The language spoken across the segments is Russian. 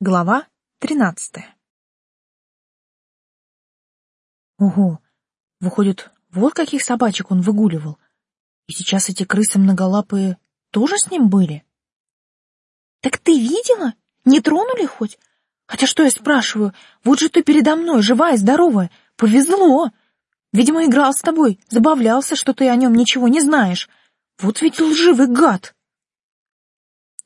Глава тринадцатая. Ого, выходит, вот каких собачек он выгуливал. И сейчас эти крысы многолапые тоже с ним были? Так ты видела? Не тронули хоть? Хотя что я спрашиваю, вот же ты передо мной, живая, здоровая, повезло. Видимо, играл с тобой, забавлялся, что ты о нем ничего не знаешь. Вот ведь лживый гад.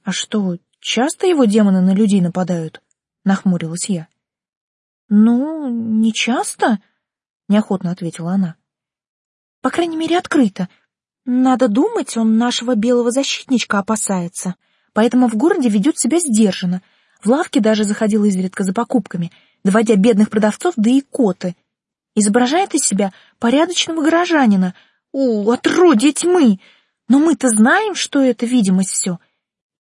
А что, Часто его демоны на людей нападают? Нахмурилась я. Ну, не часто, неохотно ответила она. По крайней мере, открыто. Надо думать, он нашего белого защитничка опасается, поэтому в городе ведет себя сдержанно. В лавке даже заходил изредка за покупками, доводя бедных продавцов до икоты. Изображает из себя порядочного горожанина. О, отродье тьмы! Но мы-то знаем, что это видимость все —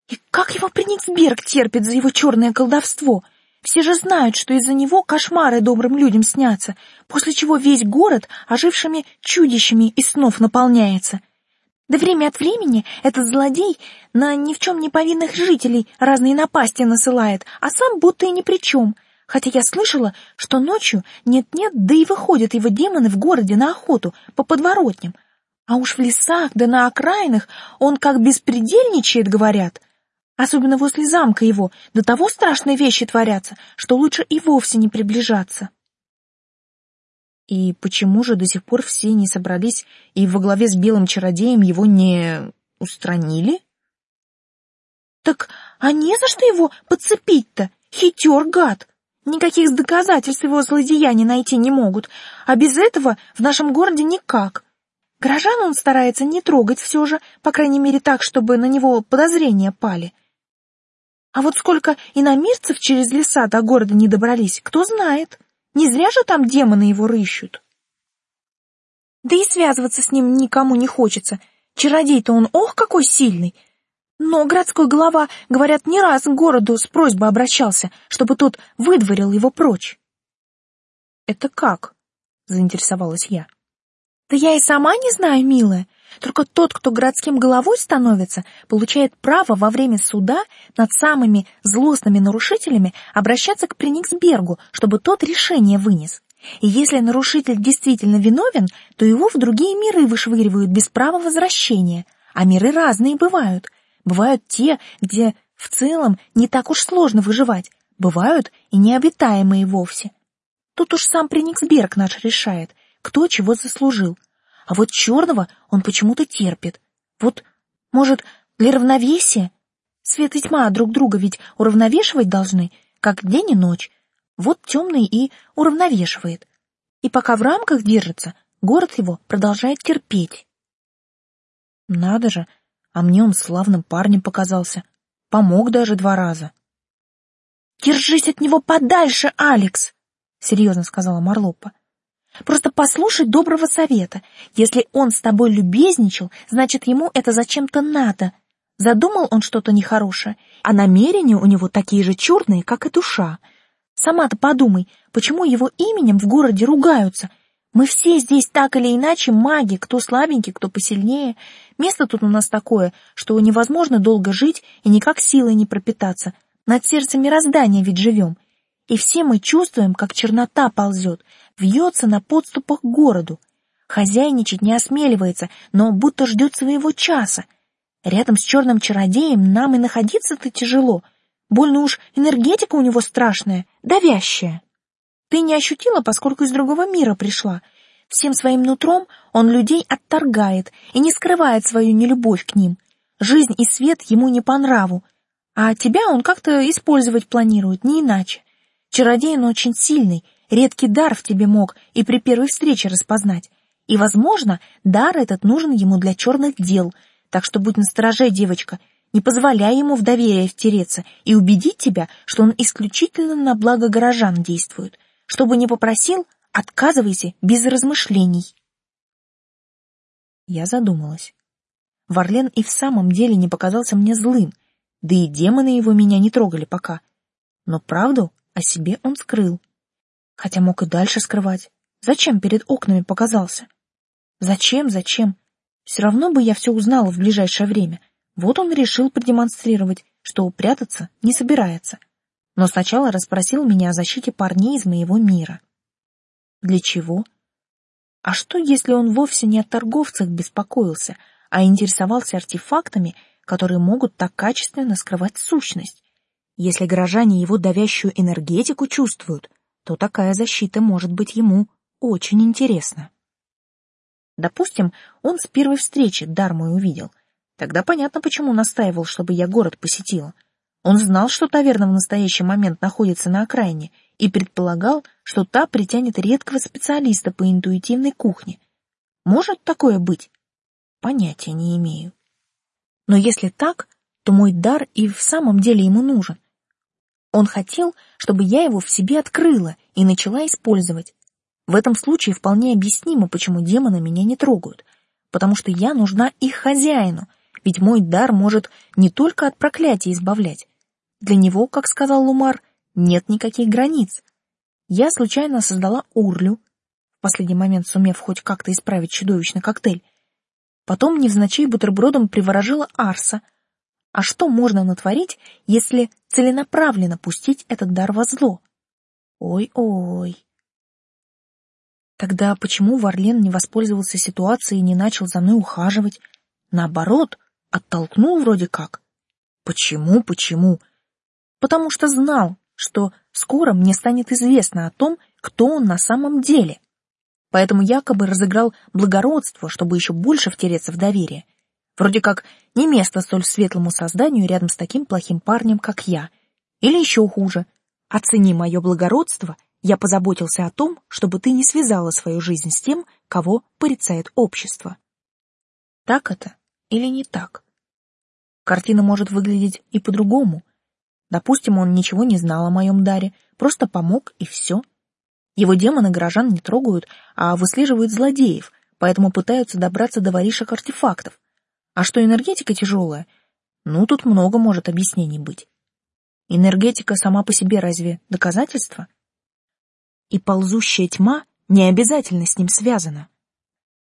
и как его Прениксберг терпит за его черное колдовство? Все же знают, что из-за него кошмары добрым людям снятся, после чего весь город ожившими чудищами из снов наполняется. Да время от времени этот злодей на ни в чем не повинных жителей разные напасти насылает, а сам будто и ни при чем. Хотя я слышала, что ночью нет-нет, да и выходят его демоны в городе на охоту по подворотням. А уж в лесах да на окраинах он как беспредельничает, говорят. Особенно возле замка его до того страшные вещи творятся, что лучше и вовсе не приближаться. И почему же до сих пор все не собрались и во главе с белым чародеем его не устранили? Так а не за что его подцепить-то, хитер гад. Никаких доказательств его злодеяния найти не могут, а без этого в нашем городе никак. Горожан он старается не трогать все же, по крайней мере так, чтобы на него подозрения пали. — а вот сколько иномирцев через леса до города не добрались, кто знает. Не зря же там демоны его рыщут. Да и связываться с ним никому не хочется. Чародей-то он ох какой сильный. Но городской глава, говорят, не раз к городу с просьбой обращался, чтобы тот выдворил его прочь. «Это как?» — заинтересовалась я. «Да я и сама не знаю, милая. Только тот, кто городским головой становится, получает право во время суда над самыми злостными нарушителями обращаться к Прениксбергу, чтобы тот решение вынес. И если нарушитель действительно виновен, то его в другие миры вышвыривают без права возвращения. А миры разные бывают. Бывают те, где в целом не так уж сложно выживать. Бывают и необитаемые вовсе. Тут уж сам Прениксберг наш решает, кто чего заслужил. А вот черного он почему-то терпит. Вот, может, для равновесия? Свет и тьма друг друга ведь уравновешивать должны, как день и ночь. Вот темный и уравновешивает. И пока в рамках держится, город его продолжает терпеть. Надо же, а мне он славным парнем показался. Помог даже два раза. «Держись от него подальше, Алекс!» — серьезно сказала Марлопа. Просто послушай доброго совета. Если он с тобой любезничал, значит, ему это зачем-то надо. Задумал он что-то нехорошее, а намерения у него такие же черные, как и душа. Сама-то подумай, почему его именем в городе ругаются? Мы все здесь так или иначе маги, кто слабенький, кто посильнее. Место тут у нас такое, что невозможно долго жить и никак силой не пропитаться. Над сердцем мироздания ведь живем. И все мы чувствуем, как чернота ползет, вьется на подступах к городу. Хозяйничать не осмеливается, но будто ждет своего часа. Рядом с черным чародеем нам и находиться-то тяжело. Больно уж энергетика у него страшная, давящая. Ты не ощутила, поскольку из другого мира пришла. Всем своим нутром он людей отторгает и не скрывает свою нелюбовь к ним. Жизнь и свет ему не по нраву, а тебя он как-то использовать планирует, не иначе. Чародей он очень сильный, редкий дар в тебе мог и при первой встрече распознать. И, возможно, дар этот нужен ему для черных дел, так что будь настороже, девочка, не позволяй ему в доверие втереться и убедить тебя, что он исключительно на благо горожан действует. Чтобы не попросил, отказывайся без размышлений. Я задумалась. Варлен и в самом деле не показался мне злым, да и демоны его меня не трогали пока. Но правду о себе он скрыл. Хотя мог и дальше скрывать. Зачем перед окнами показался? Зачем, зачем? Все равно бы я все узнала в ближайшее время. Вот он решил продемонстрировать, что прятаться не собирается. но сначала расспросил меня о защите парней из моего мира. Для чего? А что, если он вовсе не о торговцах беспокоился, а интересовался артефактами, которые могут так качественно скрывать сущность? Если горожане его давящую энергетику чувствуют, то такая защита может быть ему очень интересна. Допустим, он с первой встречи дар мой увидел. Тогда понятно, почему настаивал, чтобы я город посетила. Он знал, что таверна в настоящий момент находится на окраине, и предполагал, что та притянет редкого специалиста по интуитивной кухне. Может такое быть? Понятия не имею. Но если так, то мой дар и в самом деле ему нужен. Он хотел, чтобы я его в себе открыла и начала использовать. В этом случае вполне объяснимо, почему демоны меня не трогают, потому что я нужна их хозяину, ведь мой дар может не только от проклятия избавлять, для него, как сказал Лумар, нет никаких границ. Я случайно создала урлю, в последний момент сумев хоть как-то исправить чудовищный коктейль. Потом невзначай бутербродом приворожила Арса. А что можно натворить, если целенаправленно пустить этот дар во зло? Ой-ой. Тогда почему Варлен не воспользовался ситуацией и не начал за мной ухаживать? Наоборот, оттолкнул вроде как. Почему, почему? потому что знал, что скоро мне станет известно о том, кто он на самом деле. Поэтому якобы разыграл благородство, чтобы еще больше втереться в доверие. Вроде как не место столь светлому созданию рядом с таким плохим парнем, как я. Или еще хуже. Оцени мое благородство, я позаботился о том, чтобы ты не связала свою жизнь с тем, кого порицает общество. Так это или не так? Картина может выглядеть и по-другому — Допустим, он ничего не знал о моем даре, просто помог и все. Его демоны горожан не трогают, а выслеживают злодеев, поэтому пытаются добраться до воришек артефактов. А что энергетика тяжелая? Ну, тут много может объяснений быть. Энергетика сама по себе разве доказательство? И ползущая тьма не обязательно с ним связана.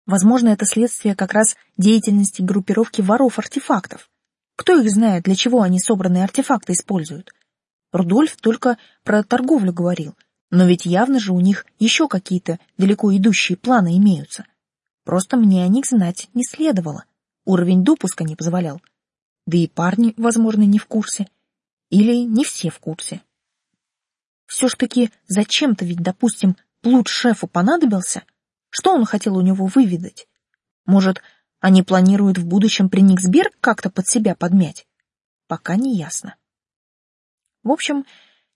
Возможно, это следствие как раз деятельности группировки воров-артефактов. Кто их знает, для чего они собранные артефакты используют? Рудольф только про торговлю говорил, но ведь явно же у них еще какие-то далеко идущие планы имеются. Просто мне о них знать не следовало. Уровень допуска не позволял. Да и парни, возможно, не в курсе. Или не все в курсе. Все ж таки, зачем-то ведь, допустим, плут шефу понадобился? Что он хотел у него выведать? Может, они планируют в будущем Прениксберг как-то под себя подмять? Пока не ясно. В общем,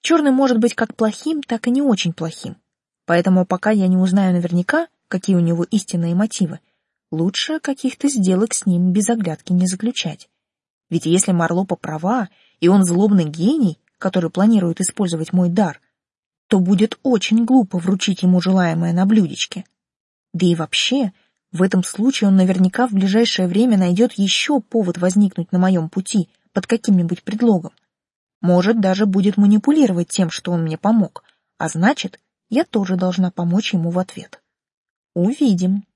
черный может быть как плохим, так и не очень плохим. Поэтому пока я не узнаю наверняка, какие у него истинные мотивы, лучше каких-то сделок с ним без оглядки не заключать. Ведь если Марлопа права, и он злобный гений, который планирует использовать мой дар, то будет очень глупо вручить ему желаемое на блюдечке. Да и вообще, в этом случае он наверняка в ближайшее время найдет еще повод возникнуть на моем пути под каким-нибудь предлогом. Может, даже будет манипулировать тем, что он мне помог, а значит, я тоже должна помочь ему в ответ. Увидим. —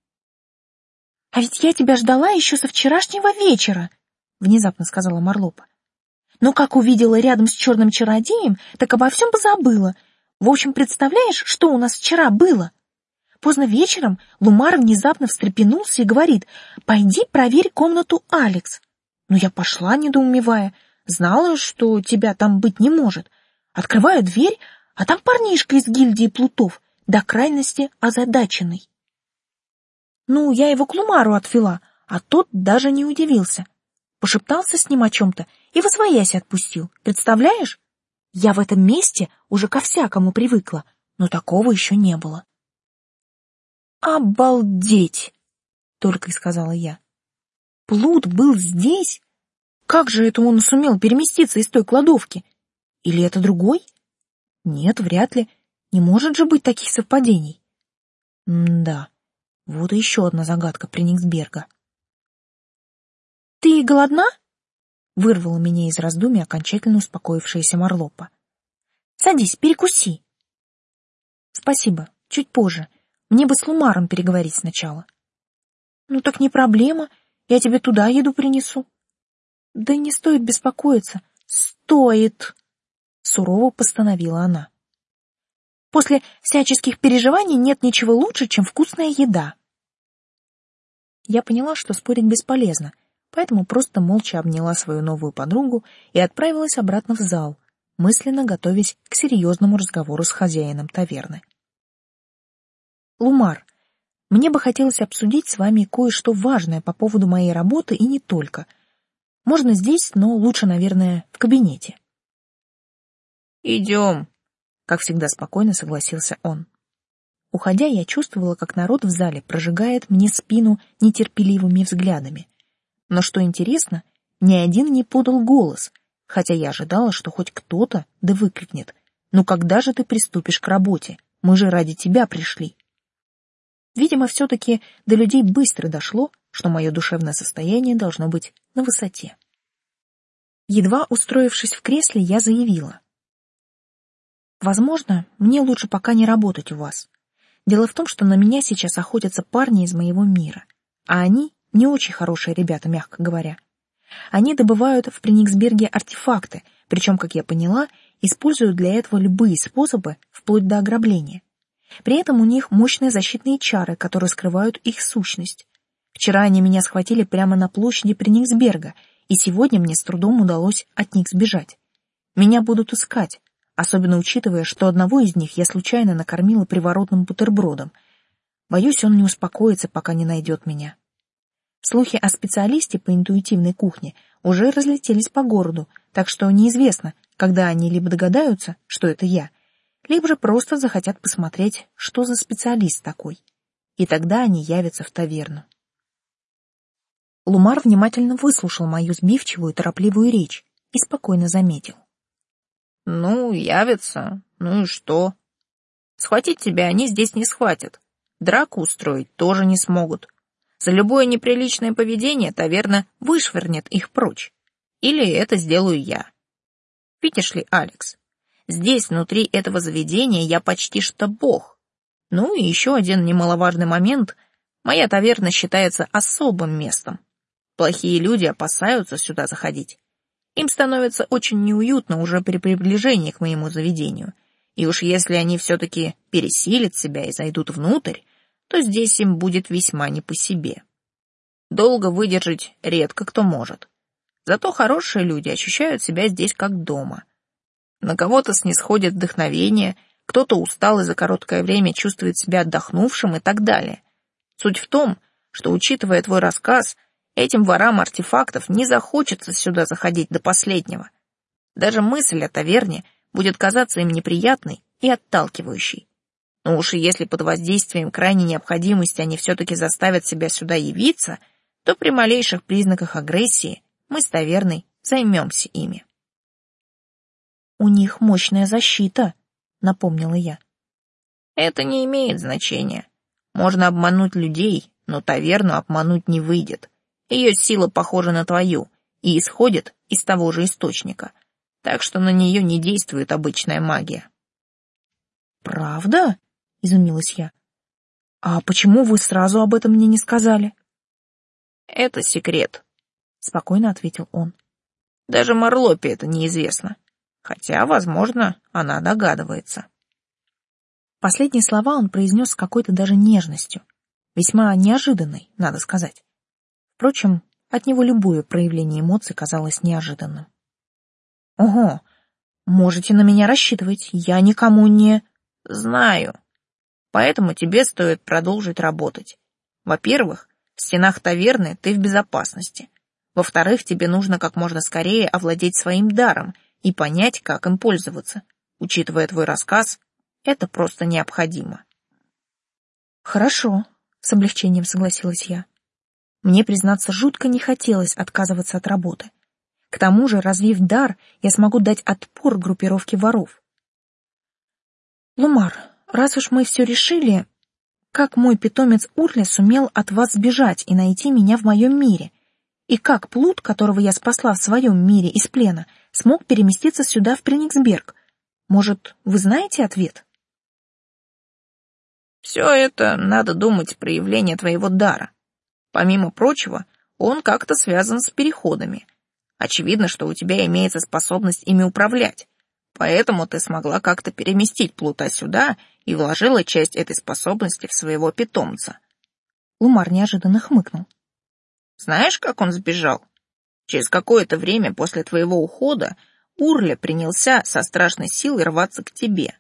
А ведь я тебя ждала еще со вчерашнего вечера, — внезапно сказала Марлопа. — Но как увидела рядом с черным чародеем, так обо всем позабыла. В общем, представляешь, что у нас вчера было? — Поздно вечером Лумар внезапно встрепенулся и говорит, «Пойди проверь комнату Алекс». Но я пошла, недоумевая, знала, что тебя там быть не может. Открываю дверь, а там парнишка из гильдии плутов, до крайности озадаченный. Ну, я его к Лумару отвела, а тот даже не удивился. Пошептался с ним о чем-то и восвоясь отпустил. Представляешь? Я в этом месте уже ко всякому привыкла, но такого еще не было. «Обалдеть!» — только и сказала я. «Плут был здесь? Как же это он сумел переместиться из той кладовки? Или это другой? Нет, вряд ли. Не может же быть таких совпадений». М да, вот и еще одна загадка Прениксберга. «Ты голодна?» — вырвала меня из раздумий окончательно успокоившаяся Марлопа. «Садись, перекуси». «Спасибо, чуть позже». Мне бы с Лумаром переговорить сначала. Ну так не проблема, я тебе туда еду принесу. Да не стоит беспокоиться. Стоит. сурово постановила она. После всяческих переживаний нет ничего лучше, чем вкусная еда. Я поняла, что спорить бесполезно, поэтому просто молча обняла свою новую подругу и отправилась обратно в зал, мысленно готовясь к серьезному разговору с хозяином таверны. Лумар, мне бы хотелось обсудить с вами кое-что важное по поводу моей работы и не только. Можно здесь, но лучше, наверное, в кабинете. Идем, как всегда спокойно согласился он. Уходя, я чувствовала, как народ в зале прожигает мне спину нетерпеливыми взглядами. Но что интересно, ни один не подал голос, хотя я ожидала, что хоть кто-то да выкрикнет. «Ну когда же ты приступишь к работе? Мы же ради тебя пришли». Видимо, все-таки до людей быстро дошло, что мое душевное состояние должно быть на высоте. Едва устроившись в кресле, я заявила. «Возможно, мне лучше пока не работать у вас. Дело в том, что на меня сейчас охотятся парни из моего мира, а они не очень хорошие ребята, мягко говоря. Они добывают в Прениксберге артефакты, причем, как я поняла, используют для этого любые способы, вплоть до ограбления. При этом у них мощные защитные чары, которые скрывают их сущность. Вчера они меня схватили прямо на площади Прениксберга, и сегодня мне с трудом удалось от них сбежать. Меня будут искать, особенно учитывая, что одного из них я случайно накормила приворотным бутербродом. Боюсь, он не успокоится, пока не найдет меня. Слухи о специалисте по интуитивной кухне уже разлетелись по городу, так что неизвестно, когда они либо догадаются, что это я, либо же просто захотят посмотреть, что за специалист такой. И тогда они явятся в таверну. Лумар внимательно выслушал мою сбивчивую, торопливую речь и спокойно заметил. «Ну, явятся. Ну и что? Схватить тебя они здесь не схватят. Драку устроить тоже не смогут. За любое неприличное поведение таверна вышвырнет их прочь. Или это сделаю я. Видишь ли, Алекс, Здесь, внутри этого заведения, я почти что бог. Ну и еще один немаловажный момент. Моя таверна считается особым местом. Плохие люди опасаются сюда заходить. Им становится очень неуютно уже при приближении к моему заведению. И уж если они все-таки пересилят себя и зайдут внутрь, то здесь им будет весьма не по себе. Долго выдержать редко кто может. Зато хорошие люди ощущают себя здесь как дома. На кого-то снисходит вдохновение, кто-то устал и за короткое время чувствует себя отдохнувшим и так далее. Суть в том, что, учитывая твой рассказ, этим ворам артефактов не захочется сюда заходить до последнего. Даже мысль о таверне будет казаться им неприятной и отталкивающей. Но уж и если под воздействием крайней необходимости они все-таки заставят себя сюда явиться, то при малейших признаках агрессии мы с таверной займемся ими. У них мощная защита, напомнила я. Это не имеет значения. Можно обмануть людей, но таверну обмануть не выйдет. Ее сила похожа на твою и исходит из того же источника, так что на нее не действует обычная магия. Правда? изумилась я. А почему вы сразу об этом мне не сказали? Это секрет, спокойно ответил он. Даже Марлопе это неизвестно хотя, возможно, она догадывается. Последние слова он произнес с какой-то даже нежностью, весьма неожиданной, надо сказать. Впрочем, от него любое проявление эмоций казалось неожиданным. «Ого, можете на меня рассчитывать, я никому не...» «Знаю. Поэтому тебе стоит продолжить работать. Во-первых, в стенах таверны ты в безопасности. Во-вторых, тебе нужно как можно скорее овладеть своим даром — и понять, как им пользоваться. Учитывая твой рассказ, это просто необходимо. Хорошо, с облегчением согласилась я. Мне, признаться, жутко не хотелось отказываться от работы. К тому же, развив дар, я смогу дать отпор группировке воров. Лумар, раз уж мы все решили, как мой питомец Урли сумел от вас сбежать и найти меня в моем мире? И как Плут, которого я спасла в своем мире из плена, смог переместиться сюда, в Прениксберг? Может, вы знаете ответ? Все это, надо думать, проявление твоего дара. Помимо прочего, он как-то связан с переходами. Очевидно, что у тебя имеется способность ими управлять. Поэтому ты смогла как-то переместить Плута сюда и вложила часть этой способности в своего питомца. Лумар неожиданно хмыкнул. Знаешь, как он сбежал? Через какое-то время после твоего ухода Урля принялся со страшной силой рваться к тебе.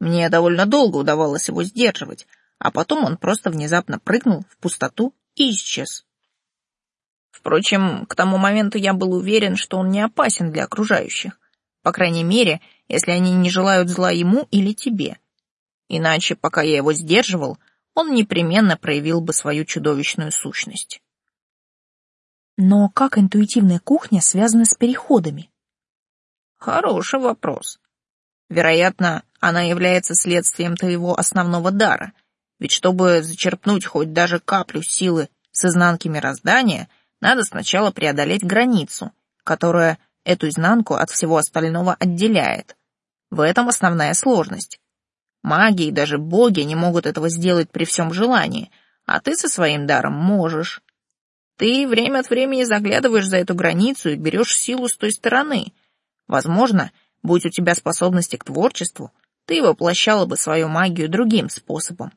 Мне довольно долго удавалось его сдерживать, а потом он просто внезапно прыгнул в пустоту исчез. Впрочем, к тому моменту я был уверен, что он не опасен для окружающих. По крайней мере, если они не желают зла ему или тебе. Иначе, пока я его сдерживал, он непременно проявил бы свою чудовищную сущность. Но как интуитивная кухня связана с переходами? Хороший вопрос. Вероятно, она является следствием твоего основного дара, ведь чтобы зачерпнуть хоть даже каплю силы с изнанки мироздания, надо сначала преодолеть границу, которая эту изнанку от всего остального отделяет. В этом основная сложность. Маги и даже боги не могут этого сделать при всем желании, а ты со своим даром можешь. Ты время от времени заглядываешь за эту границу и берешь силу с той стороны. Возможно, будь у тебя способности к творчеству, ты воплощала бы свою магию другим способом.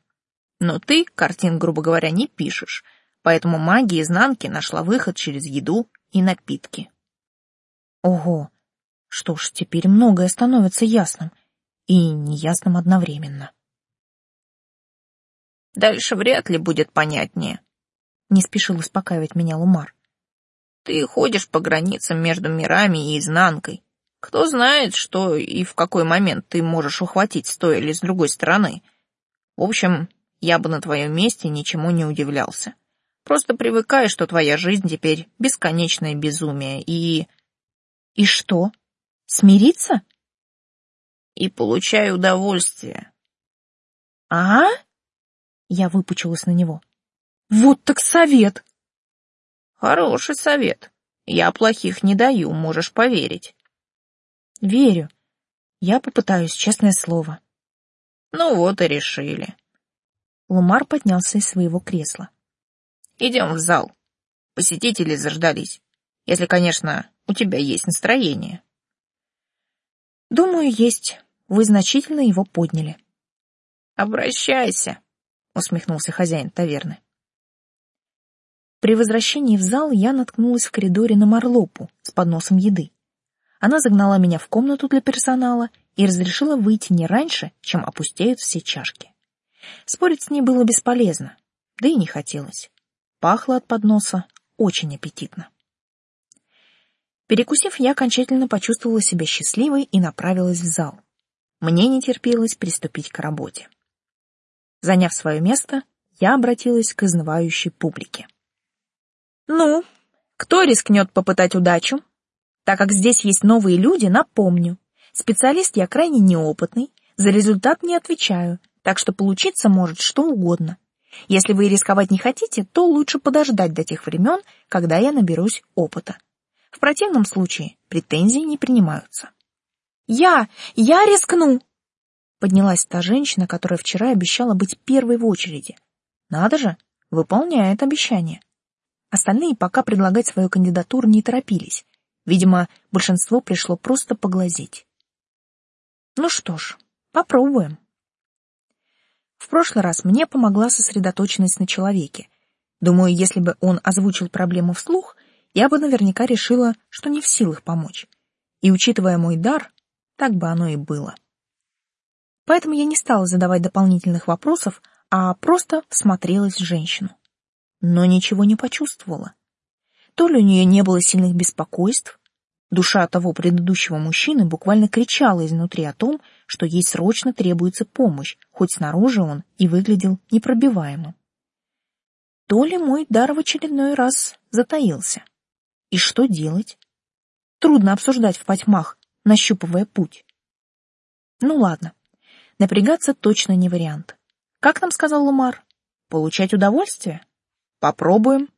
Но ты картин, грубо говоря, не пишешь, поэтому магия изнанки нашла выход через еду и напитки. Ого! Что ж, теперь многое становится ясным и неясным одновременно. Дальше вряд ли будет понятнее. Не спешил успокаивать меня Лумар. Ты ходишь по границам между мирами и изнанкой. Кто знает, что и в какой момент ты можешь ухватить с той или с другой стороны. В общем, я бы на твоем месте ничему не удивлялся. Просто привыкай, что твоя жизнь теперь бесконечное безумие, и... И что? Смириться? И получай удовольствие. А? Я выпучилась на него. Вот так совет. Хороший совет. Я плохих не даю, можешь поверить. Верю. Я попытаюсь, честное слово. Ну вот и решили. Лумар поднялся из своего кресла. Идем в зал. Посетители заждались. Если, конечно, у тебя есть настроение. Думаю, есть. Вы значительно его подняли. Обращайся, усмехнулся хозяин таверны. При возвращении в зал я наткнулась в коридоре на Марлопу с подносом еды. Она загнала меня в комнату для персонала и разрешила выйти не раньше, чем опустеют все чашки. Спорить с ней было бесполезно, да и не хотелось. Пахло от подноса очень аппетитно. Перекусив, я окончательно почувствовала себя счастливой и направилась в зал. Мне не терпелось приступить к работе. Заняв свое место, я обратилась к изнывающей публике. «Ну, кто рискнет попытать удачу? Так как здесь есть новые люди, напомню. Специалист я крайне неопытный, за результат не отвечаю, так что получиться может что угодно. Если вы рисковать не хотите, то лучше подождать до тех времен, когда я наберусь опыта. В противном случае претензии не принимаются. «Я! Я рискну!» Поднялась та женщина, которая вчера обещала быть первой в очереди. Надо же, выполняет обещание. Остальные пока предлагать свою кандидатуру не торопились. Видимо, большинство пришло просто поглазеть. Ну что ж, попробуем. В прошлый раз мне помогла сосредоточенность на человеке. Думаю, если бы он озвучил проблему вслух, я бы наверняка решила, что не в силах помочь. И, учитывая мой дар, так бы оно и было. Поэтому я не стала задавать дополнительных вопросов, а просто всмотрелась в женщину. Но ничего не почувствовала. То ли у нее не было сильных беспокойств, душа того предыдущего мужчины буквально кричала изнутри о том, что ей срочно требуется помощь, хоть снаружи он и выглядел непробиваемым. То ли мой дар в очередной раз затаился. И что делать? Трудно обсуждать в потьмах, нащупывая путь. Ну ладно, напрягаться точно не вариант. Как нам сказал Лумар? Получать удовольствие? Попробуем.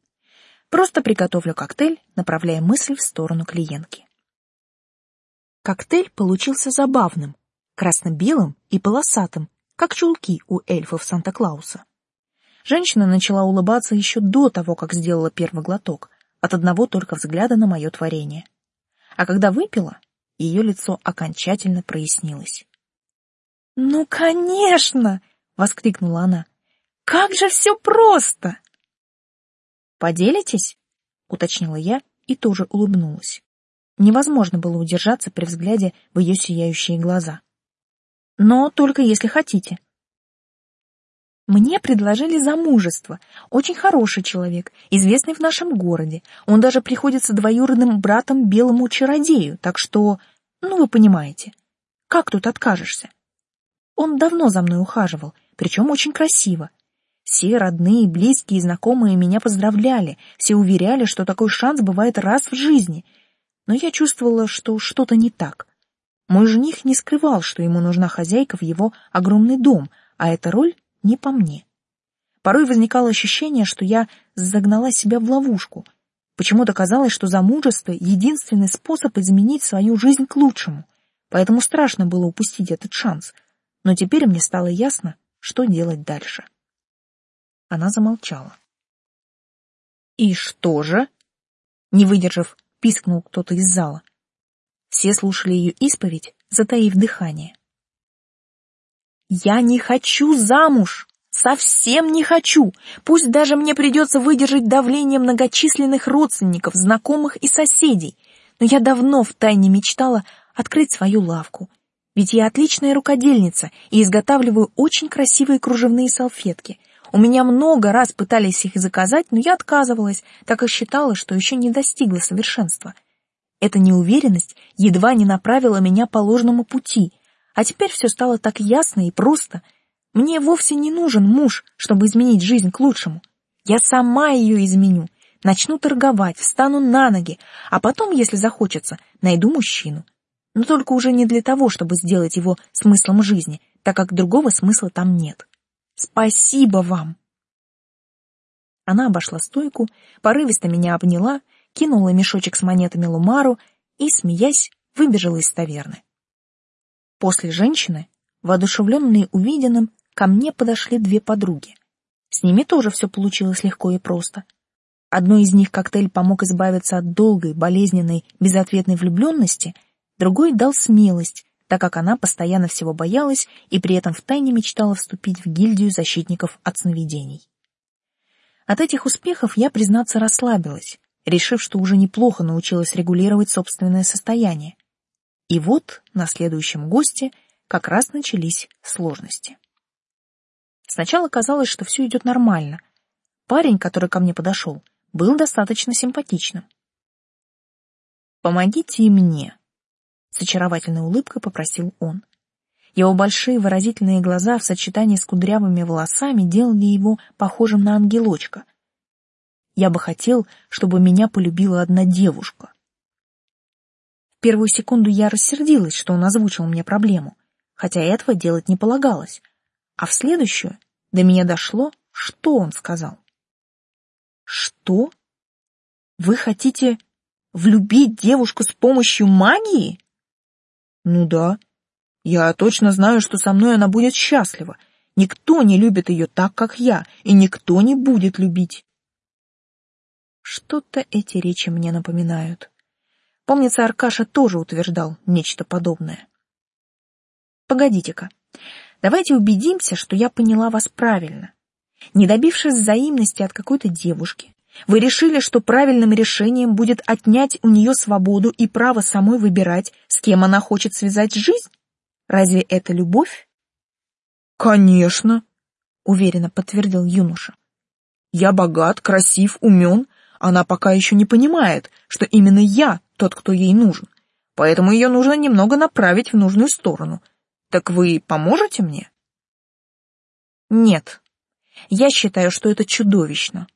Просто приготовлю коктейль, направляя мысль в сторону клиентки. Коктейль получился забавным, красно-белым и полосатым, как чулки у эльфов Санта-Клауса. Женщина начала улыбаться еще до того, как сделала первый глоток, от одного только взгляда на мое творение. А когда выпила, ее лицо окончательно прояснилось. «Ну, конечно!» — воскликнула она. «Как же все просто!» «Поделитесь?» — уточнила я и тоже улыбнулась. Невозможно было удержаться при взгляде в ее сияющие глаза. «Но только если хотите», мне предложили замужество. Очень хороший человек, известный в нашем городе. Он даже приходится двоюродным братом белому чародею, так что, ну, вы понимаете. Как тут откажешься? Он давно за мной ухаживал, причем очень красиво. Все родные, близкие и знакомые меня поздравляли, все уверяли, что такой шанс бывает раз в жизни. Но я чувствовала, что что-то не так. Мой жених не скрывал, что ему нужна хозяйка в его огромный дом, а эта роль не по мне. Порой возникало ощущение, что я загнала себя в ловушку. Почему-то казалось, что замужество — единственный способ изменить свою жизнь к лучшему. Поэтому страшно было упустить этот шанс. Но теперь мне стало ясно, что делать дальше. Она замолчала. «И что же?» Не выдержав, пискнул кто-то из зала. Все слушали ее исповедь, затаив дыхание. Я не хочу замуж. Совсем не хочу. Пусть даже мне придется выдержать давление многочисленных родственников, знакомых и соседей. Но я давно втайне мечтала открыть свою лавку. Ведь я отличная рукодельница и изготавливаю очень красивые кружевные салфетки. У меня много раз пытались их заказать, но я отказывалась, так как считала, что еще не достигла совершенства. Эта неуверенность едва не направила меня по ложному пути — а теперь все стало так ясно и просто. Мне вовсе не нужен муж, чтобы изменить жизнь к лучшему. Я сама ее изменю. Начну торговать, встану на ноги, а потом, если захочется, найду мужчину. Но только уже не для того, чтобы сделать его смыслом жизни, так как другого смысла там нет. Спасибо вам. Она обошла стойку, порывисто меня обняла, кинула мешочек с монетами Лумару и, смеясь, выбежала из таверны. После женщины, воодушевленные увиденным, ко мне подошли две подруги. С ними тоже все получилось легко и просто. Одной из них коктейль помог избавиться от долгой, болезненной, безответной влюбленности, другой дал смелость, так как она постоянно всего боялась и при этом втайне мечтала вступить в гильдию защитников от сновидений. От этих успехов я, признаться, расслабилась, решив, что уже неплохо научилась регулировать собственное состояние. И вот на следующем госте как раз начались сложности. Сначала казалось, что все идет нормально. Парень, который ко мне подошел, был достаточно симпатичным. «Помогите и мне», — с очаровательной улыбкой попросил он. Его большие выразительные глаза в сочетании с кудрявыми волосами делали его похожим на ангелочка. Я бы хотел, чтобы меня полюбила одна девушка первую секунду я рассердилась, что он озвучил мне проблему, хотя этого делать не полагалось. А в следующую до меня дошло, что он сказал. Что? Вы хотите влюбить девушку с помощью магии? Ну да. Я точно знаю, что со мной она будет счастлива. Никто не любит ее так, как я, и никто не будет любить. Что-то эти речи мне напоминают. Помнится, Аркаша тоже утверждал нечто подобное. Погодите-ка, давайте убедимся, что я поняла вас правильно. Не добившись взаимности от какой-то девушки, вы решили, что правильным решением будет отнять у нее свободу и право самой выбирать, с кем она хочет связать жизнь? Разве это любовь? Конечно, уверенно подтвердил юноша. Я богат, красив, умен, она пока еще не понимает, что именно я тот, кто ей нужен, поэтому ее нужно немного направить в нужную сторону. Так вы поможете мне? Нет. Я считаю, что это чудовищно.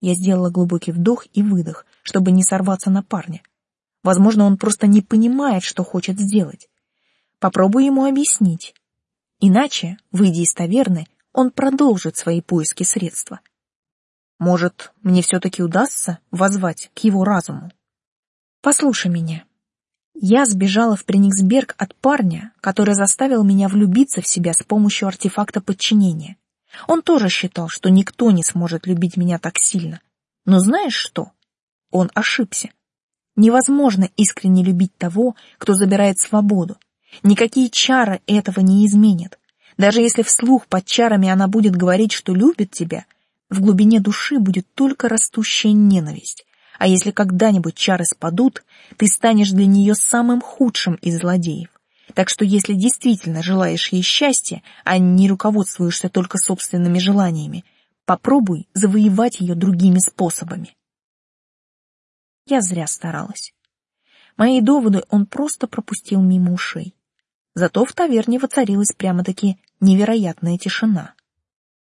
Я сделала глубокий вдох и выдох, чтобы не сорваться на парня. Возможно, он просто не понимает, что хочет сделать. Попробую ему объяснить. Иначе, выйдя из таверны, он продолжит свои поиски средства. Может, мне все-таки удастся возвать к его разуму? Послушай меня. Я сбежала в Прениксберг от парня, который заставил меня влюбиться в себя с помощью артефакта подчинения. Он тоже считал, что никто не сможет любить меня так сильно. Но знаешь что? Он ошибся. Невозможно искренне любить того, кто забирает свободу. Никакие чары этого не изменят. Даже если вслух под чарами она будет говорить, что любит тебя, в глубине души будет только растущая ненависть. А если когда-нибудь чары спадут, ты станешь для нее самым худшим из злодеев. Так что если действительно желаешь ей счастья, а не руководствуешься только собственными желаниями, попробуй завоевать ее другими способами. Я зря старалась. Мои доводы он просто пропустил мимо ушей. Зато в таверне воцарилась прямо-таки невероятная тишина.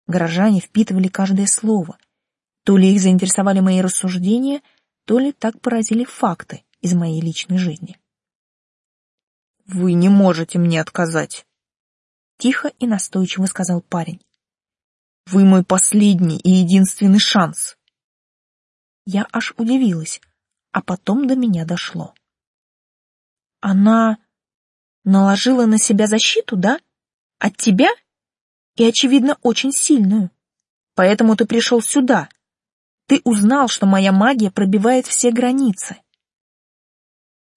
Горожане впитывали каждое слово. То ли их заинтересовали мои рассуждения, то ли так поразили факты из моей личной жизни. «Вы не можете мне отказать», — тихо и настойчиво сказал парень. «Вы мой последний и единственный шанс». Я аж удивилась, а потом до меня дошло. Она наложила на себя защиту, да? От тебя? И, очевидно, очень сильную. Поэтому ты пришел сюда. Ты узнал, что моя магия пробивает все границы.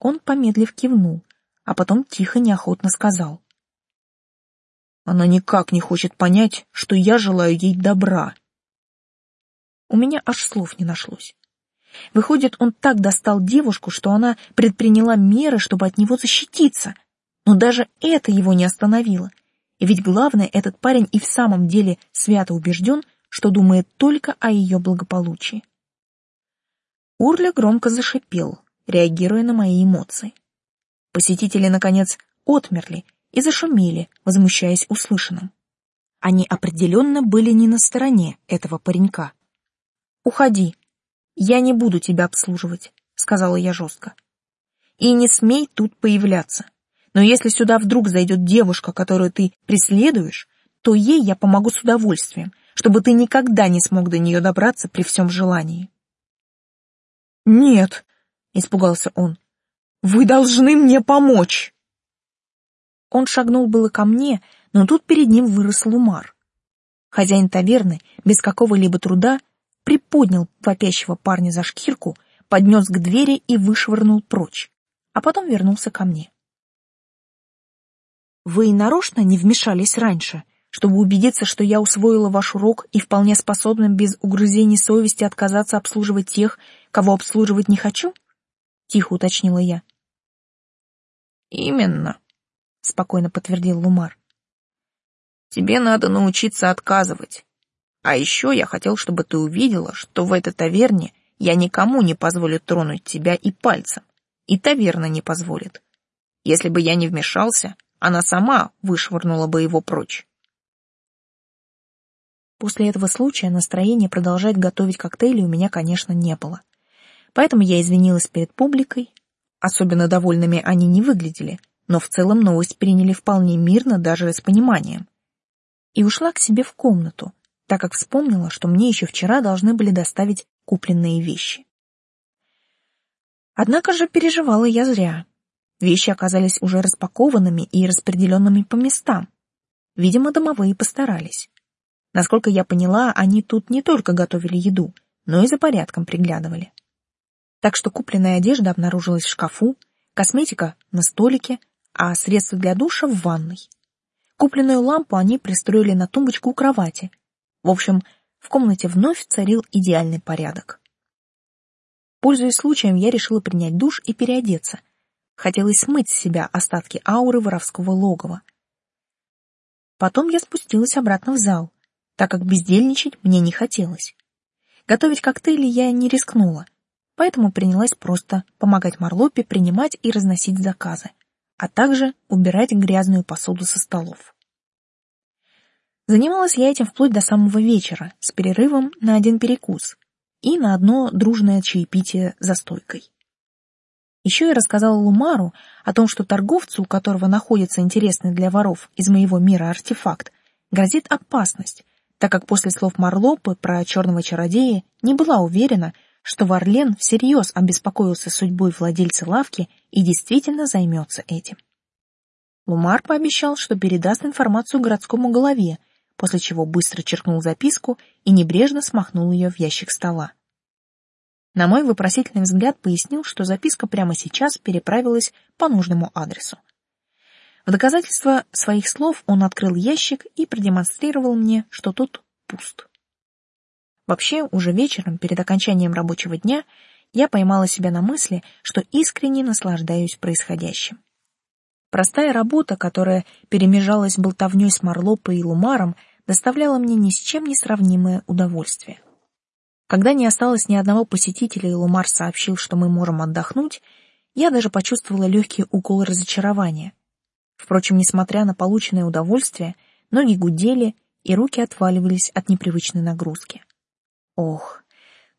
Он, помедлив, кивнул, а потом тихо, неохотно сказал. Она никак не хочет понять, что я желаю ей добра. У меня аж слов не нашлось. Выходит, он так достал девушку, что она предприняла меры, чтобы от него защититься. Но даже это его не остановило. Ведь главное, этот парень и в самом деле свято убежден, что думает только о ее благополучии. Урля громко зашипел, реагируя на мои эмоции. Посетители, наконец, отмерли и зашумели, возмущаясь услышанным. Они определенно были не на стороне этого паренька. «Уходи», «Я не буду тебя обслуживать», — сказала я жестко. «И не смей тут появляться. Но если сюда вдруг зайдет девушка, которую ты преследуешь, то ей я помогу с удовольствием, чтобы ты никогда не смог до нее добраться при всем желании». «Нет», — испугался он, — «вы должны мне помочь». Он шагнул было ко мне, но тут перед ним вырос Лумар. Хозяин таверны без какого-либо труда приподнял вопящего парня за шкирку, поднес к двери и вышвырнул прочь, а потом вернулся ко мне. «Вы нарочно не вмешались раньше, чтобы убедиться, что я усвоила ваш урок и вполне способна без угрызений совести отказаться обслуживать тех, кого обслуживать не хочу?» — тихо уточнила я. «Именно», — спокойно подтвердил Лумар. «Тебе надо научиться отказывать. А еще я хотел, чтобы ты увидела, что в этой таверне я никому не позволю тронуть тебя и пальцем, и таверна не позволит. Если бы я не вмешался, она сама вышвырнула бы его прочь. После этого случая настроения продолжать готовить коктейли у меня, конечно, не было. Поэтому я извинилась перед публикой. Особенно довольными они не выглядели, но в целом новость приняли вполне мирно, даже с пониманием. И ушла к себе в комнату, так как вспомнила, что мне еще вчера должны были доставить купленные вещи. Однако же переживала я зря. Вещи оказались уже распакованными и распределенными по местам. Видимо, домовые постарались. Насколько я поняла, они тут не только готовили еду, но и за порядком приглядывали. Так что купленная одежда обнаружилась в шкафу, косметика на столике, а средства для душа в ванной. Купленную лампу они пристроили на тумбочку у кровати, в общем, в комнате вновь царил идеальный порядок. Пользуясь случаем, я решила принять душ и переодеться. Хотелось смыть с себя остатки ауры воровского логова. Потом я спустилась обратно в зал, так как бездельничать мне не хотелось. Готовить коктейли я не рискнула, поэтому принялась просто помогать Марлопе принимать и разносить заказы, а также убирать грязную посуду со столов. Занималась я этим вплоть до самого вечера, с перерывом на один перекус и на одно дружное чаепитие за стойкой. Еще я рассказала Лумару о том, что торговцу, у которого находится интересный для воров из моего мира артефакт, грозит опасность, так как после слов Марлопы про черного чародея не была уверена, что Варлен всерьез обеспокоился судьбой владельца лавки и действительно займется этим. Лумар пообещал, что передаст информацию городскому голове, после чего быстро черкнул записку и небрежно смахнул ее в ящик стола. На мой вопросительный взгляд пояснил, что записка прямо сейчас переправилась по нужному адресу. В доказательство своих слов он открыл ящик и продемонстрировал мне, что тот пуст. Вообще, уже вечером, перед окончанием рабочего дня, я поймала себя на мысли, что искренне наслаждаюсь происходящим. Простая работа, которая перемежалась болтовнёй с Марлопой и Лумаром, доставляла мне ни с чем не сравнимое удовольствие. Когда не осталось ни одного посетителя и Лумар сообщил, что мы можем отдохнуть, я даже почувствовала легкий укол разочарования. Впрочем, несмотря на полученное удовольствие, ноги гудели и руки отваливались от непривычной нагрузки. Ох,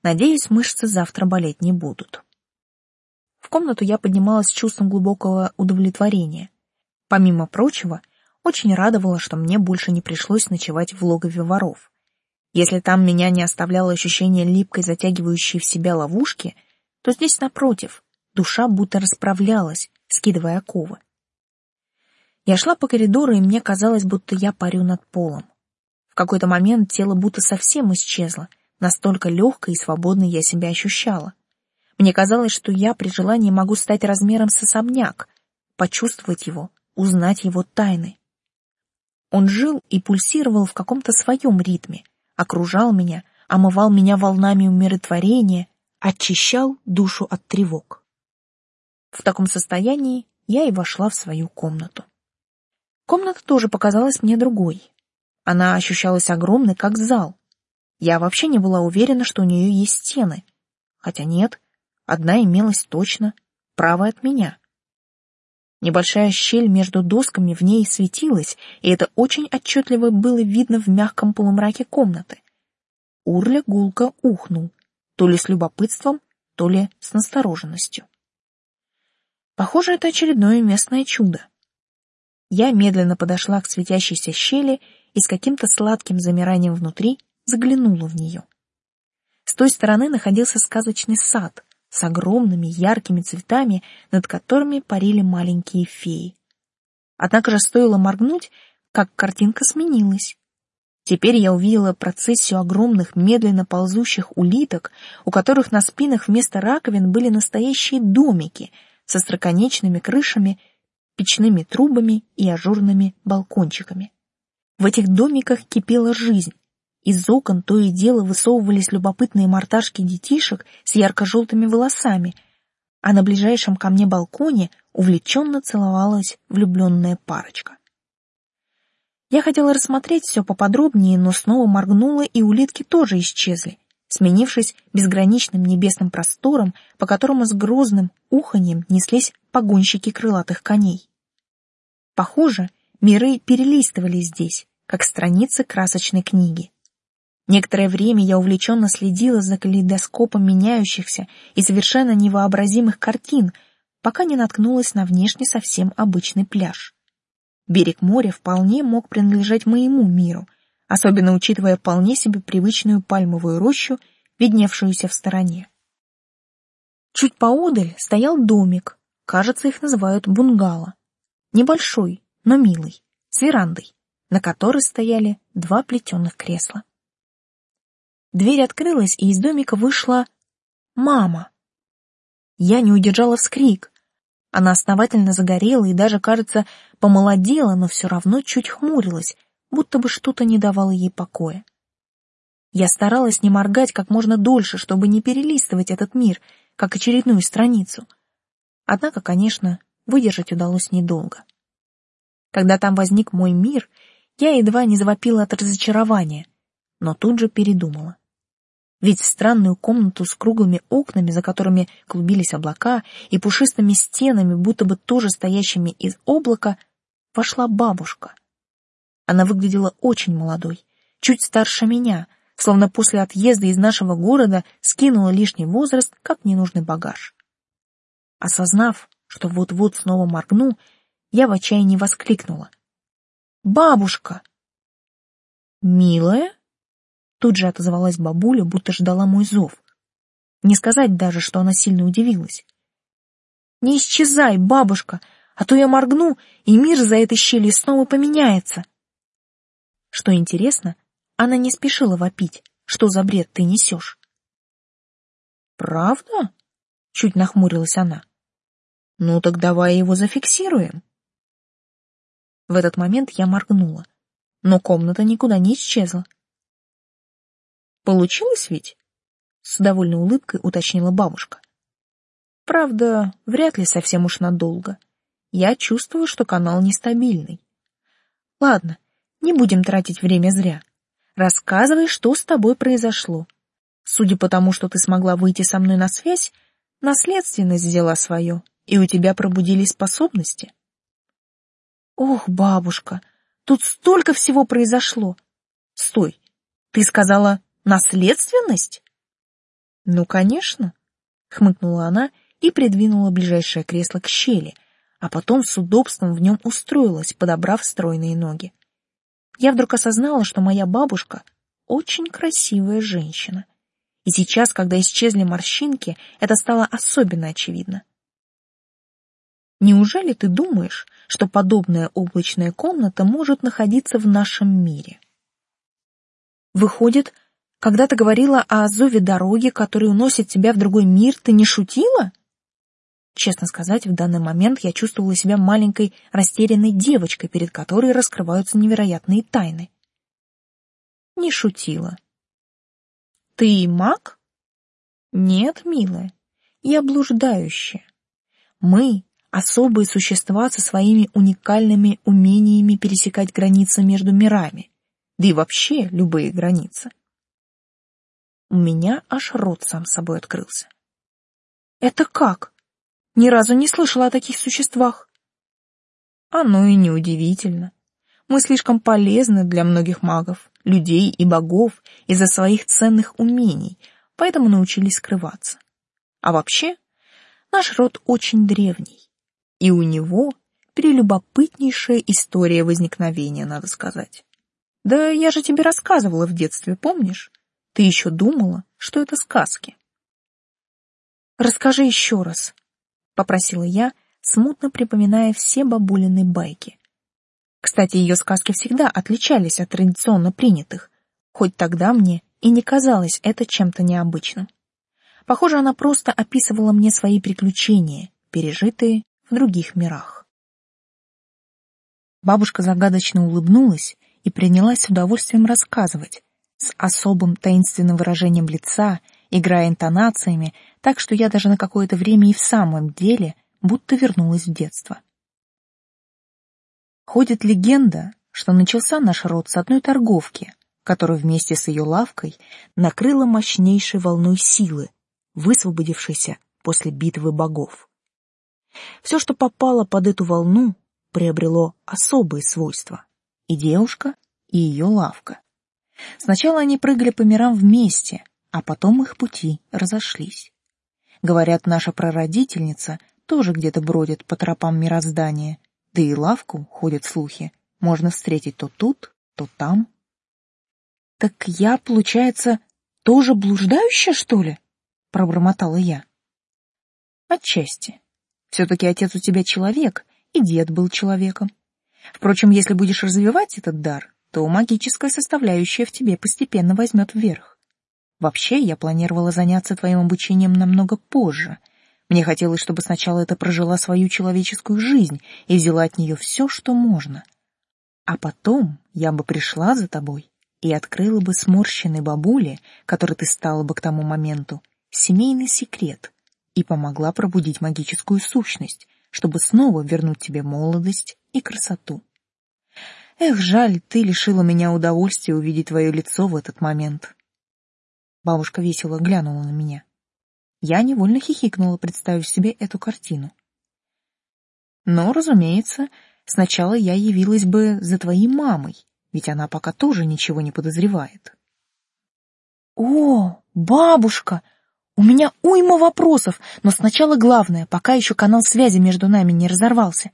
надеюсь, мышцы завтра болеть не будут. В комнату я поднималась с чувством глубокого удовлетворения. Помимо прочего, очень радовало, что мне больше не пришлось ночевать в логове воров. Если там меня не оставляло ощущение липкой, затягивающей в себя ловушки, то здесь, напротив, душа будто расправлялась, скидывая оковы. Я шла по коридору, и мне казалось, будто я парю над полом. В какой-то момент тело будто совсем исчезло, настолько легкой и свободной я себя ощущала. Мне казалось, что я при желании могу стать размером с особняк, почувствовать его, узнать его тайны. Он жил и пульсировал в каком-то своем ритме, окружал меня, омывал меня волнами умиротворения, очищал душу от тревог. В таком состоянии я и вошла в свою комнату. Комната тоже показалась мне другой. Она ощущалась огромной, как зал. Я вообще не была уверена, что у нее есть стены. Хотя нет, одна имелась точно, правая от меня. Небольшая щель между досками в ней светилась, и это очень отчетливо было видно в мягком полумраке комнаты. Урля гулко ухнул, то ли с любопытством, то ли с настороженностью. Похоже, это очередное местное чудо. Я медленно подошла к светящейся щели и с каким-то сладким замиранием внутри заглянула в нее. С той стороны находился сказочный сад, с огромными яркими цветами, над которыми парили маленькие феи. Однако же стоило моргнуть, как картинка сменилась. Теперь я увидела процессию огромных медленно ползущих улиток, у которых на спинах вместо раковин были настоящие домики со строконечными крышами, печными трубами и ажурными балкончиками. В этих домиках кипела жизнь, из окон то и дело высовывались любопытные мордашки детишек с ярко-желтыми волосами, а на ближайшем ко мне балконе увлеченно целовалась влюбленная парочка. Я хотела рассмотреть все поподробнее, но снова моргнула, и улитки тоже исчезли, сменившись безграничным небесным простором, по которому с грозным уханьем неслись погонщики крылатых коней. Похоже, миры перелистывались здесь, как страницы красочной книги. Некоторое время я увлеченно следила за калейдоскопом меняющихся и совершенно невообразимых картин, пока не наткнулась на внешне совсем обычный пляж. Берег моря вполне мог принадлежать моему миру, особенно учитывая вполне себе привычную пальмовую рощу, видневшуюся в стороне. Чуть поодаль стоял домик, кажется, их называют бунгало. Небольшой, но милый, с верандой, на которой стояли два плетеных кресла. Дверь открылась, и из домика вышла мама. Я не удержала вскрик. Она основательно загорела и даже, кажется, помолодела, но все равно чуть хмурилась, будто бы что-то не давало ей покоя. Я старалась не моргать как можно дольше, чтобы не перелистывать этот мир, как очередную страницу. Однако, конечно, выдержать удалось недолго. Когда там возник мой мир, я едва не завопила от разочарования, но тут же передумала. Ведь странную комнату с круглыми окнами, за которыми клубились облака, и пушистыми стенами, будто бы тоже стоящими из облака, вошла бабушка. Она выглядела очень молодой, чуть старше меня, словно после отъезда из нашего города скинула лишний возраст, как ненужный багаж. Осознав, что вот-вот снова моргну, я в отчаянии воскликнула. «Бабушка!» «Милая?» Тут же отозвалась бабуля, будто ждала мой зов. Не сказать даже, что она сильно удивилась. «Не исчезай, бабушка, а то я моргну, и мир за этой щелью снова поменяется». Что интересно, она не спешила вопить, что за бред ты несешь. Правда? Чуть нахмурилась она. Ну так давай его зафиксируем. В этот момент я моргнула, но комната никуда не исчезла. Получилось ведь? С довольной улыбкой уточнила бабушка. Правда, вряд ли совсем уж надолго. Я чувствую, что канал нестабильный. Ладно, не будем тратить время зря. Рассказывай, что с тобой произошло. Судя по тому, что ты смогла выйти со мной на связь, наследственность взяла свое, и у тебя пробудились способности. Ох, бабушка, тут столько всего произошло. Стой, ты сказала наследственность? Ну, конечно, хмыкнула она и придвинула ближайшее кресло к щели, а потом с удобством в нем устроилась, подобрав стройные ноги. Я вдруг осознала, что моя бабушка очень красивая женщина. И сейчас, когда исчезли морщинки, это стало особенно очевидно. Неужели ты думаешь, что подобная облачная комната может находиться в нашем мире? Выходит, когда ты говорила о зове дороги, который уносит тебя в другой мир, ты не шутила? Честно сказать, в данный момент я чувствовала себя маленькой растерянной девочкой, перед которой раскрываются невероятные тайны. Не шутила. Ты маг? Нет, милая, я блуждающая. Мы — особые существа со своими уникальными умениями пересекать границы между мирами, да и вообще любые границы. У меня аж рот сам собой открылся. Это как? Ни разу не слышала о таких существах. Оно и неудивительно. Мы слишком полезны для многих магов, людей и богов из-за своих ценных умений, поэтому научились скрываться. А вообще, наш род очень древний, и у него прелюбопытнейшая история возникновения, надо сказать. Да я же тебе рассказывала в детстве, помнишь? Ты еще думала, что это сказки. Расскажи еще раз, — попросила я, смутно припоминая все бабулины байки. Кстати, ее сказки всегда отличались от традиционно принятых, хоть тогда мне и не казалось это чем-то необычным. Похоже, она просто описывала мне свои приключения, пережитые в других мирах. Бабушка загадочно улыбнулась и принялась с удовольствием рассказывать, с особым таинственным выражением лица играя интонациями, так что я даже на какое-то время и в самом деле будто вернулась в детство. Ходит легенда, что начался наш род с одной торговки, которая вместе с ее лавкой накрыла мощнейшей волной силы, высвободившейся после битвы богов. Все, что попало под эту волну, приобрело особые свойства. И девушка, и ее лавка. Сначала они прыгали по мирам вместе, а потом их пути разошлись. Говорят, наша прародительница тоже где-то бродит по тропам мироздания, да и лавку, ходят слухи, можно встретить то тут, то там. Так я, получается, тоже блуждающая, что ли? Пробормотала я. Отчасти. Все-таки отец у тебя человек, и дед был человеком. Впрочем, если будешь развивать этот дар, то магическая составляющая в тебе постепенно возьмет вверх. Вообще, я планировала заняться твоим обучением намного позже. Мне хотелось, чтобы сначала это прожила свою человеческую жизнь и взяла от нее все, что можно. А потом я бы пришла за тобой и открыла бы сморщенной бабуле, которой ты стала бы к тому моменту, семейный секрет и помогла пробудить магическую сущность, чтобы снова вернуть тебе молодость и красоту. Эх, жаль, ты лишила меня удовольствия увидеть твое лицо в этот момент. Бабушка весело глянула на меня. Я невольно хихикнула, представив себе эту картину. Но, разумеется, сначала я явилась бы за твоей мамой, ведь она пока тоже ничего не подозревает. О, бабушка, у меня уйма вопросов, но сначала главное, пока еще канал связи между нами не разорвался.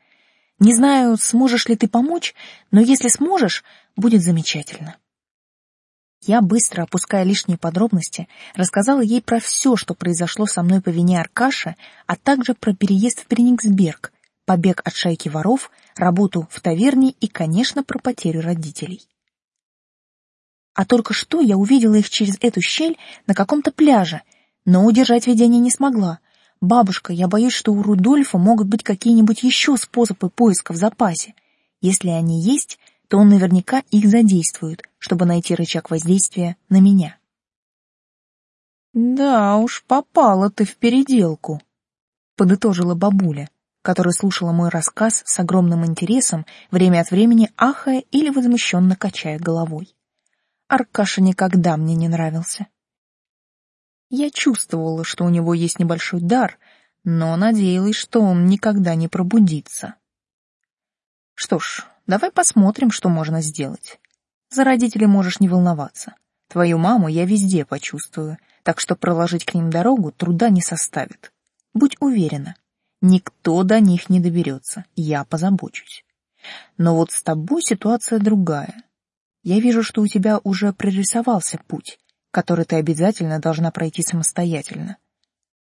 Не знаю, сможешь ли ты помочь, но если сможешь, будет замечательно. Я, быстро опуская лишние подробности, рассказала ей про все, что произошло со мной по вине Аркаша, а также про переезд в Перениксберг, побег от шайки воров, работу в таверне и, конечно, про потерю родителей. А только что я увидела их через эту щель на каком-то пляже, но удержать видение не смогла. «Бабушка, я боюсь, что у Рудольфа могут быть какие-нибудь еще способы поиска в запасе. Если они есть, то он наверняка их задействует, чтобы найти рычаг воздействия на меня». «Да уж, попала ты в переделку», — подытожила бабуля, которая слушала мой рассказ с огромным интересом, время от времени ахая или возмущенно качая головой. Аркаша никогда мне не нравился. Я чувствовала, что у него есть небольшой дар, но надеялась, что он никогда не пробудится. Что ж, давай посмотрим, что можно сделать. За родителей можешь не волноваться. Твою маму я везде почувствую, так что проложить к ним дорогу труда не составит. Будь уверена, никто до них не доберется, я позабочусь. Но вот с тобой ситуация другая. Я вижу, что у тебя уже прорисовался путь, который ты обязательно должна пройти самостоятельно.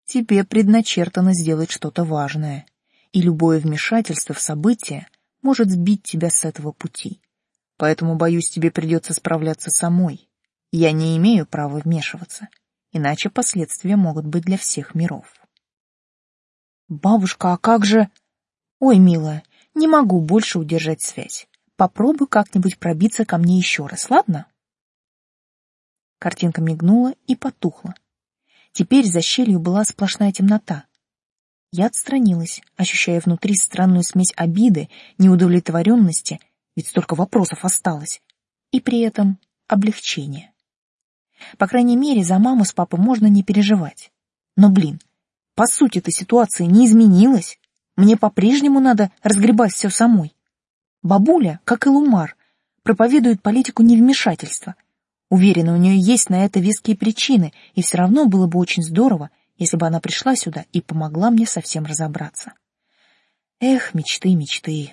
Тебе предначертано сделать что-то важное, и любое вмешательство в события может сбить тебя с этого пути. Поэтому, боюсь, тебе придется справляться самой. Я не имею права вмешиваться, иначе последствия могут быть для всех миров. Бабушка, а как же... Ой, милая, не могу больше удержать связь. Попробуй как-нибудь пробиться ко мне еще раз, ладно? Картинка мигнула и потухла. Теперь за щелью была сплошная темнота. Я отстранилась, ощущая внутри странную смесь обиды, неудовлетворенности, ведь столько вопросов осталось, и при этом облегчения. По крайней мере, за маму с папой можно не переживать. Но, блин, по сути-то ситуация не изменилась. Мне по-прежнему надо разгребать все самой. Бабуля, как и Лумар, проповедует политику невмешательства — Уверена, у нее есть на это веские причины, и все равно было бы очень здорово, если бы она пришла сюда и помогла мне совсем разобраться. Эх, мечты, мечты.